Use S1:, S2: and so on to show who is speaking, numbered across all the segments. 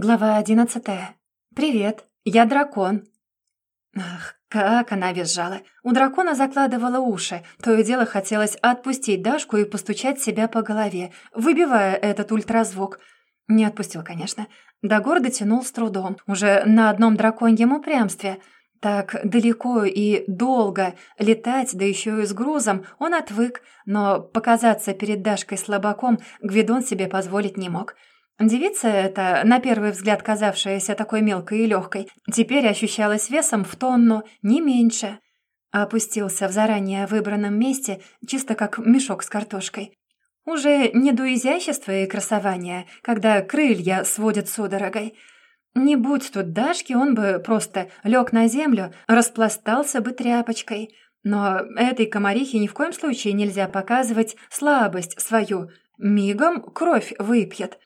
S1: Глава одиннадцатая. «Привет, я дракон». Ах, как она визжала. У дракона закладывала уши. То и дело хотелось отпустить Дашку и постучать себя по голове, выбивая этот ультразвук. Не отпустил, конечно. До города тянул с трудом, уже на одном драконьем упрямстве. Так далеко и долго летать, да еще и с грузом, он отвык, но показаться перед Дашкой слабаком Гвидон себе позволить не мог. — Девица эта, на первый взгляд казавшаяся такой мелкой и легкой, теперь ощущалась весом в тонну, не меньше. Опустился в заранее выбранном месте, чисто как мешок с картошкой. Уже не до изящества и красования, когда крылья сводят судорогой. Не будь тут Дашки, он бы просто лег на землю, распластался бы тряпочкой. Но этой комарихе ни в коем случае нельзя показывать слабость свою. Мигом кровь выпьет.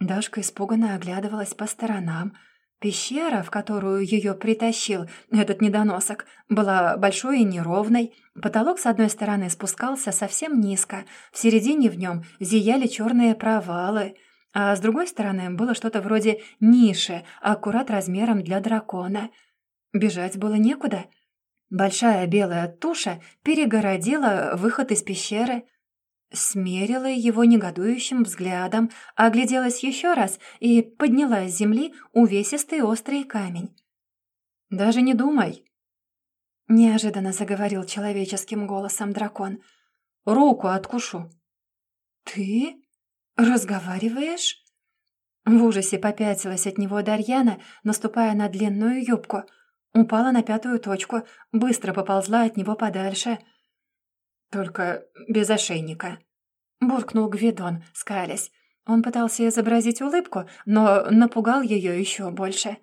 S1: Дашка испуганно оглядывалась по сторонам. Пещера, в которую ее притащил этот недоносок, была большой и неровной. Потолок с одной стороны спускался совсем низко, в середине в нем зияли черные провалы, а с другой стороны было что-то вроде ниши, аккурат размером для дракона. Бежать было некуда. Большая белая туша перегородила выход из пещеры — Смерила его негодующим взглядом, огляделась еще раз и подняла с земли увесистый острый камень. «Даже не думай!» Неожиданно заговорил человеческим голосом дракон. «Руку откушу». «Ты разговариваешь?» В ужасе попятилась от него Дарьяна, наступая на длинную юбку. Упала на пятую точку, быстро поползла от него подальше — «Только без ошейника», — буркнул Гвидон, скалясь. Он пытался изобразить улыбку, но напугал ее еще больше.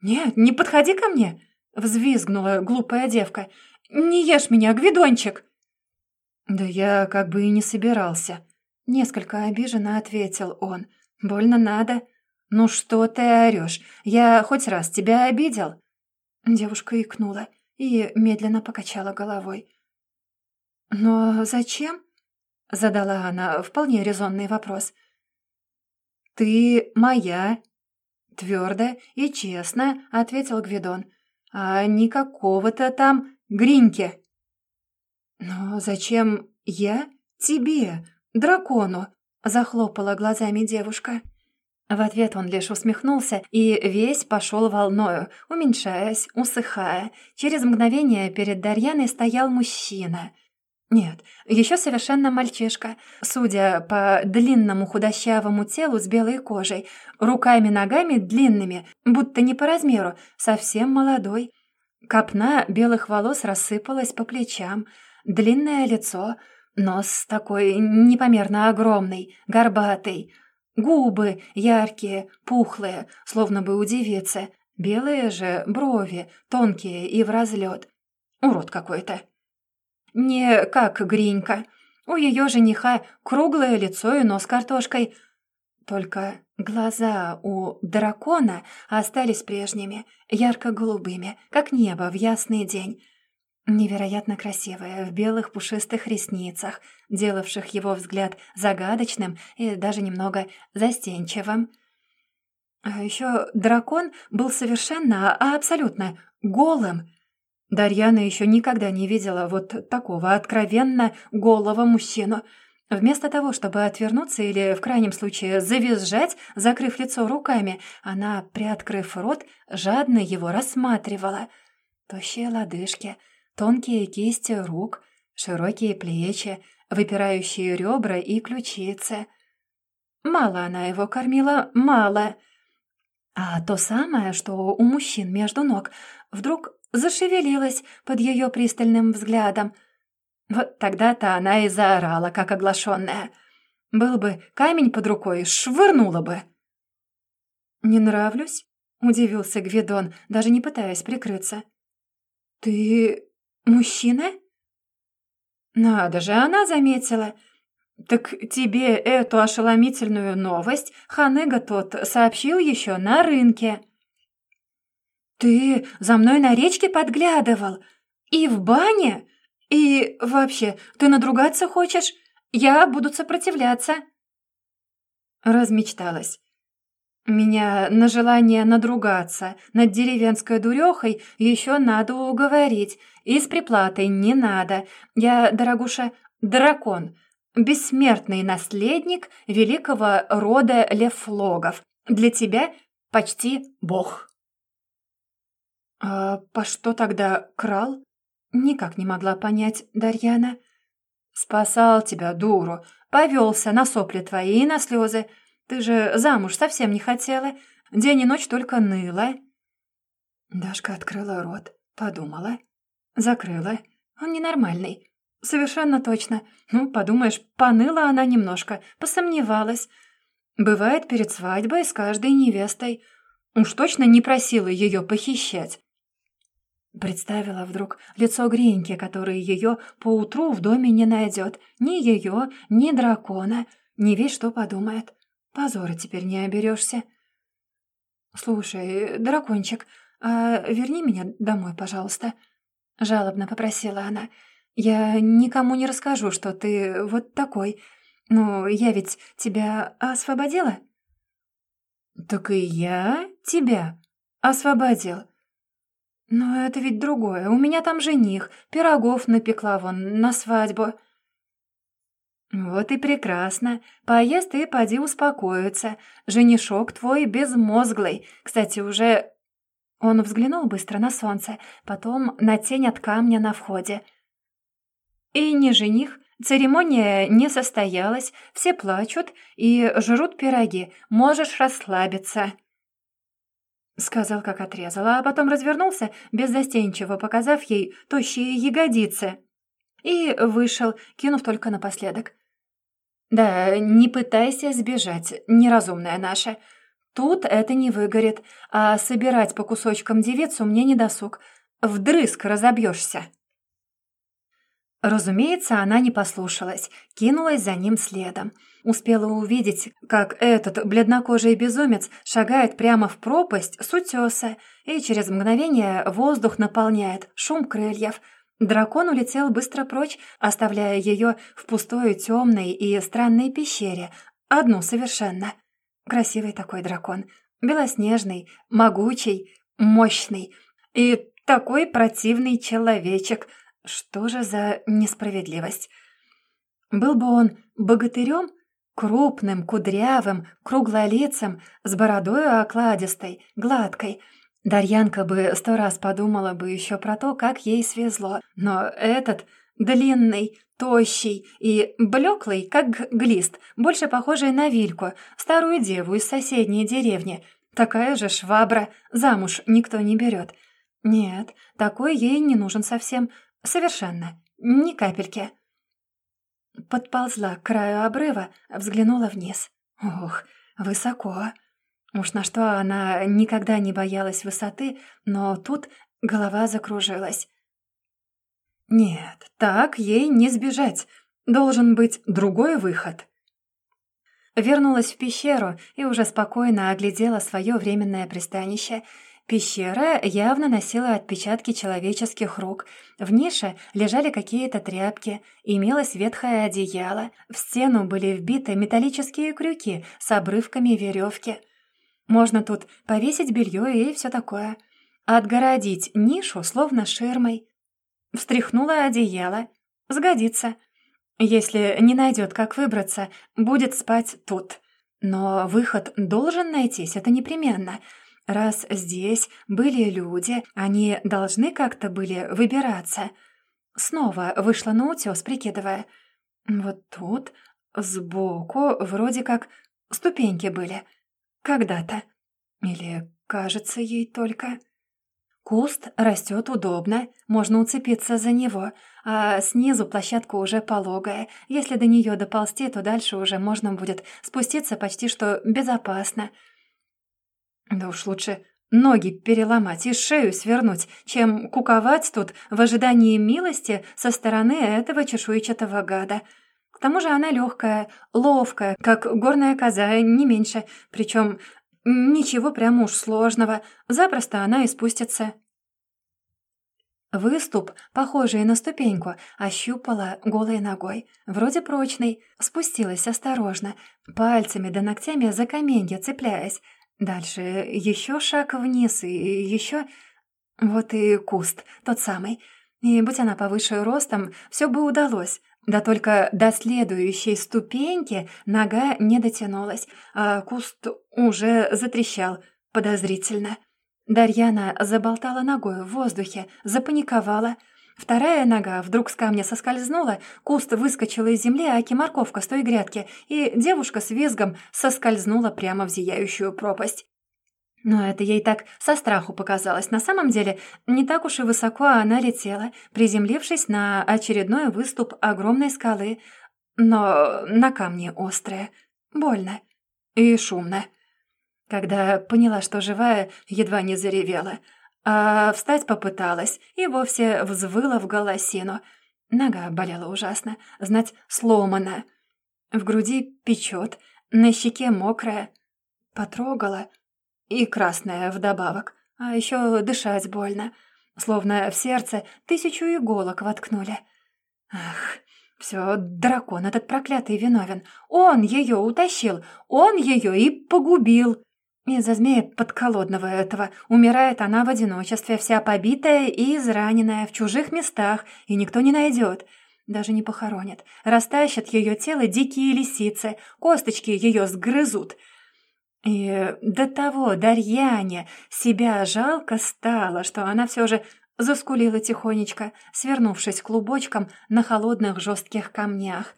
S1: «Нет, не подходи ко мне!» — взвизгнула глупая девка. «Не ешь меня, Гвидончик!» «Да я как бы и не собирался», — несколько обиженно ответил он. «Больно надо». «Ну что ты орешь? Я хоть раз тебя обидел?» Девушка икнула и медленно покачала головой. «Но зачем?» — задала она вполне резонный вопрос. «Ты моя», — твердо и честно ответил Гвидон, «а не какого-то там Гриньки». «Но зачем я тебе, дракону?» — захлопала глазами девушка. В ответ он лишь усмехнулся и весь пошел волною, уменьшаясь, усыхая. Через мгновение перед Дарьяной стоял мужчина — нет, еще совершенно мальчишка, судя по длинному худощавому телу с белой кожей, руками-ногами длинными, будто не по размеру, совсем молодой. Копна белых волос рассыпалась по плечам, длинное лицо, нос такой непомерно огромный, горбатый, губы яркие, пухлые, словно бы у девицы, белые же брови, тонкие и в разлет. Урод какой-то. Не как Гринька. У ее жениха круглое лицо и нос картошкой. Только глаза у дракона остались прежними, ярко-голубыми, как небо в ясный день. Невероятно красивая, в белых пушистых ресницах, делавших его взгляд загадочным и даже немного застенчивым. А еще дракон был совершенно, а абсолютно голым, Дарьяна еще никогда не видела вот такого откровенно голого мужчину. Вместо того, чтобы отвернуться или, в крайнем случае, завизжать, закрыв лицо руками, она, приоткрыв рот, жадно его рассматривала. Тощие лодыжки, тонкие кисти рук, широкие плечи, выпирающие ребра и ключицы. Мало она его кормила, мало. А то самое, что у мужчин между ног, вдруг зашевелилась под ее пристальным взглядом. Вот тогда-то она и заорала, как оглашенная. Был бы камень под рукой, швырнула бы. «Не нравлюсь?» — удивился Гвидон, даже не пытаясь прикрыться. «Ты мужчина?» «Надо же, она заметила. Так тебе эту ошеломительную новость Ханыга тот сообщил еще на рынке». «Ты за мной на речке подглядывал? И в бане? И вообще, ты надругаться хочешь? Я буду сопротивляться». Размечталась. Меня на желание надругаться над деревенской дурехой еще надо уговорить. И с приплатой не надо. Я, дорогуша, дракон, бессмертный наследник великого рода Лефлогов. Для тебя почти бог. «А по что тогда крал?» Никак не могла понять Дарьяна. «Спасал тебя, дуру, повелся на сопли твои и на слезы. Ты же замуж совсем не хотела, день и ночь только ныла». Дашка открыла рот, подумала, закрыла. Он ненормальный. Совершенно точно. Ну, подумаешь, поныла она немножко, посомневалась. Бывает перед свадьбой с каждой невестой. Уж точно не просила ее похищать. Представила вдруг лицо Гриньки, который ее поутру в доме не найдет. Ни ее, ни дракона. Не весь что подумает. Позора теперь не оберешься. «Слушай, дракончик, а верни меня домой, пожалуйста», — жалобно попросила она. «Я никому не расскажу, что ты вот такой. Но я ведь тебя освободила?» «Так и я тебя освободил», «Но это ведь другое. У меня там жених. Пирогов напекла вон на свадьбу». «Вот и прекрасно. Поезд и поди успокоиться. Женишок твой безмозглый. Кстати, уже...» Он взглянул быстро на солнце, потом на тень от камня на входе. «И не жених. Церемония не состоялась. Все плачут и жрут пироги. Можешь расслабиться». Сказал, как отрезала, а потом развернулся, беззастенчиво показав ей тощие ягодицы. И вышел, кинув только напоследок. «Да, не пытайся сбежать, неразумная наша. Тут это не выгорит, а собирать по кусочкам девицу мне не досуг. Вдрызг разобьешься». Разумеется, она не послушалась, кинулась за ним следом. Успела увидеть, как этот бледнокожий безумец шагает прямо в пропасть с утеса, и через мгновение воздух наполняет шум крыльев. Дракон улетел быстро прочь, оставляя ее в пустой, темной и странной пещере, одну совершенно. Красивый такой дракон, белоснежный, могучий, мощный и такой противный человечек — что же за несправедливость? Был бы он богатырем, крупным, кудрявым, круглолицем, с бородой окладистой, гладкой. Дарьянка бы сто раз подумала бы еще про то, как ей свезло. Но этот длинный, тощий и блеклый, как глист, больше похожий на Вильку, старую деву из соседней деревни. Такая же швабра, замуж никто не берет. Нет, такой ей не нужен совсем. Совершенно. Ни капельки. Подползла к краю обрыва, взглянула вниз. Ох, высоко. Уж на что она никогда не боялась высоты, но тут голова закружилась. Нет, так ей не сбежать. Должен быть другой выход. Вернулась в пещеру и уже спокойно оглядела свое временное пристанище — Пещера явно носила отпечатки человеческих рук. В нише лежали какие-то тряпки, имелось ветхое одеяло, в стену были вбиты металлические крюки с обрывками веревки. Можно тут повесить белье и все такое. Отгородить нишу словно ширмой. Встряхнула одеяло. Сгодится. Если не найдет, как выбраться, будет спать тут. Но выход должен найтись, это непременно — Раз здесь были люди, они должны как-то были выбираться. Снова вышла на утёс, прикидывая. Вот тут, сбоку, вроде как ступеньки были. Когда-то. Или кажется ей только. Куст растет удобно, можно уцепиться за него, а снизу площадка уже пологая. Если до нее доползти, то дальше уже можно будет спуститься почти что безопасно — да уж лучше ноги переломать и шею свернуть, чем куковать тут в ожидании милости со стороны этого чешуйчатого гада. К тому же она легкая, ловкая, как горная коза, не меньше. Причем ничего прямо уж сложного. Запросто она и спустится. Выступ, похожий на ступеньку, ощупала голой ногой. Вроде прочный. Спустилась осторожно, пальцами да ногтями за каменья цепляясь. Дальше еще шаг вниз и еще... Вот и куст, тот самый. И будь она повыше ростом, все бы удалось. Да только до следующей ступеньки нога не дотянулась, а куст уже затрещал подозрительно. Дарьяна заболтала ногой в воздухе, запаниковала. Вторая нога вдруг с камня соскользнула, куст выскочил из земли, аки морковка с той грядки, и девушка с визгом соскользнула прямо в зияющую пропасть. Но это ей так со страху показалось. На самом деле, не так уж и высоко она летела, приземлившись на очередной выступ огромной скалы, но на камне острое, больно и шумно. Когда поняла, что живая, едва не заревела. А встать попыталась и вовсе взвыла в голосину. Нога болела ужасно, знать, сломана. В груди печет, на щеке мокрая. Потрогала и красная вдобавок. А еще дышать больно, словно в сердце тысячу иголок воткнули. Ах, все, дракон этот проклятый виновен. Он ее утащил, он ее и погубил. Из-за змея подколодного этого умирает она в одиночестве, вся побитая и израненная, в чужих местах, и никто не найдет. Даже не похоронят. Растащат ее тело дикие лисицы, косточки ее сгрызут. И до того Дарьяне себя жалко стало, что она все же заскулила тихонечко, свернувшись клубочком на холодных жестких камнях.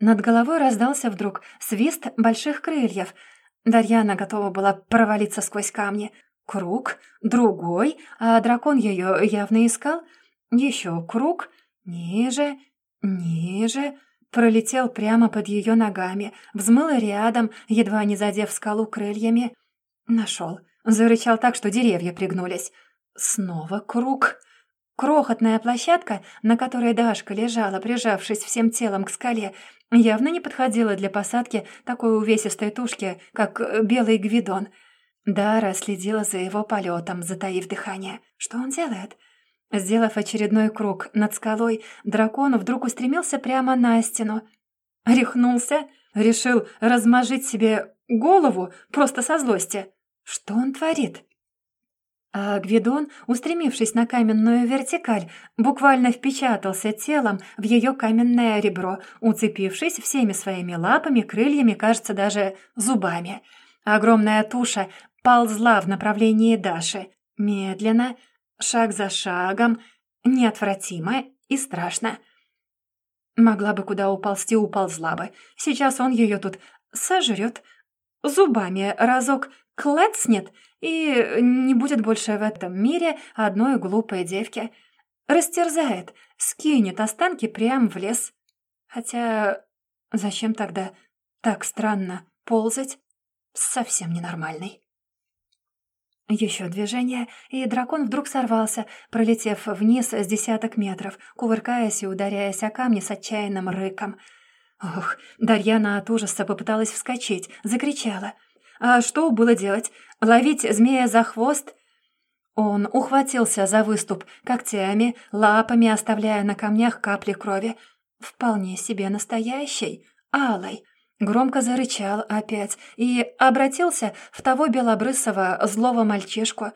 S1: Над головой раздался вдруг свист больших крыльев — Дарьяна готова была провалиться сквозь камни. Круг, другой, а дракон ее явно искал. Еще круг, ниже, ниже, пролетел прямо под ее ногами, взмыл рядом, едва не задев скалу крыльями. Нашел. Зарычал так, что деревья пригнулись. Снова круг. Крохотная площадка, на которой Дашка лежала, прижавшись всем телом к скале, явно не подходила для посадки такой увесистой тушки, как э, белый гвидон. Дара следила за его полетом, затаив дыхание. Что он делает? Сделав очередной круг над скалой, дракон вдруг устремился прямо на стену. Рехнулся, решил размажить себе голову просто со злости. Что он творит? А Гвидон, устремившись на каменную вертикаль, буквально впечатался телом в ее каменное ребро, уцепившись всеми своими лапами, крыльями, кажется, даже зубами. Огромная туша ползла в направлении Даши. Медленно, шаг за шагом, неотвратимо и страшно. Могла бы куда уползти, уползла бы. Сейчас он ее тут сожрет. Зубами разок клацнет — и не будет больше в этом мире одной глупой девки. Растерзает, скинет останки прямо в лес. Хотя зачем тогда так странно ползать? Совсем ненормальный. Еще движение, и дракон вдруг сорвался, пролетев вниз с десяток метров, кувыркаясь и ударяясь о камни с отчаянным рыком. Ох, Дарьяна от ужаса попыталась вскочить, закричала — а что было делать? Ловить змея за хвост? Он ухватился за выступ когтями, лапами оставляя на камнях капли крови. Вполне себе настоящий, алой. Громко зарычал опять и обратился в того белобрысого злого мальчишку.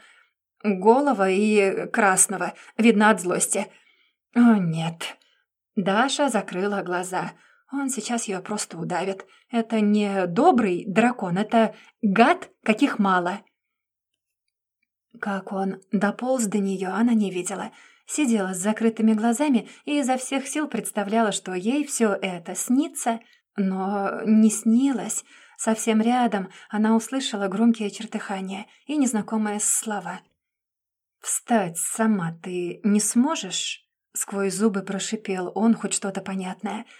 S1: Голого и красного, видно от злости. О, нет. Даша закрыла глаза — он сейчас ее просто удавит. Это не добрый дракон, это гад, каких мало. Как он дополз до нее, она не видела. Сидела с закрытыми глазами и изо всех сил представляла, что ей все это снится, но не снилось. Совсем рядом она услышала громкие чертыхания и незнакомые слова. «Встать сама ты не сможешь?» Сквозь зубы прошипел он хоть что-то понятное —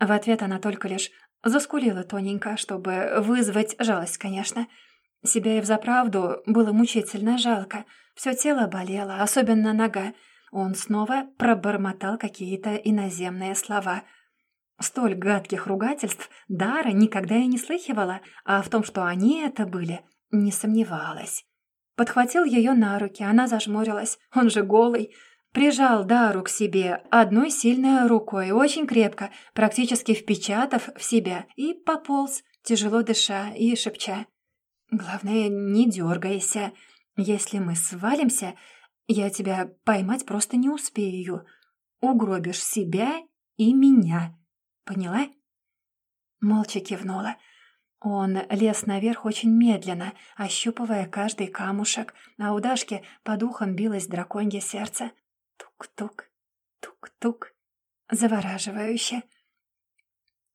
S1: в ответ она только лишь заскулила тоненько, чтобы вызвать жалость, конечно. Себя и взаправду было мучительно жалко. Все тело болело, особенно нога. Он снова пробормотал какие-то иноземные слова. Столь гадких ругательств Дара никогда и не слыхивала, а в том, что они это были, не сомневалась. Подхватил ее на руки, она зажмурилась. Он же голый. Прижал Дару к себе одной сильной рукой, очень крепко, практически впечатав в себя, и пополз, тяжело дыша и шепча. Главное, не дергайся. Если мы свалимся, я тебя поймать просто не успею. Угробишь себя и меня. Поняла?» Молча кивнула. Он лез наверх очень медленно, ощупывая каждый камушек, а у Дашки по духам билось драконье сердце. Тук-тук, тук-тук. Завораживающе.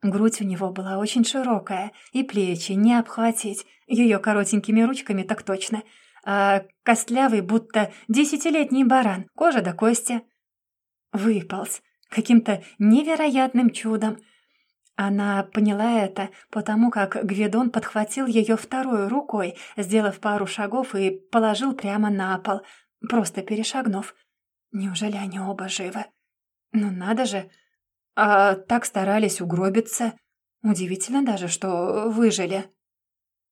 S1: Грудь у него была очень широкая, и плечи не обхватить, ее коротенькими ручками так точно, а костлявый, будто десятилетний баран, кожа до кости. Выполз каким-то невероятным чудом — она поняла это, потому как Гвидон подхватил ее второй рукой, сделав пару шагов и положил прямо на пол, просто перешагнув. Неужели они оба живы? Ну надо же! А так старались угробиться. Удивительно даже, что выжили.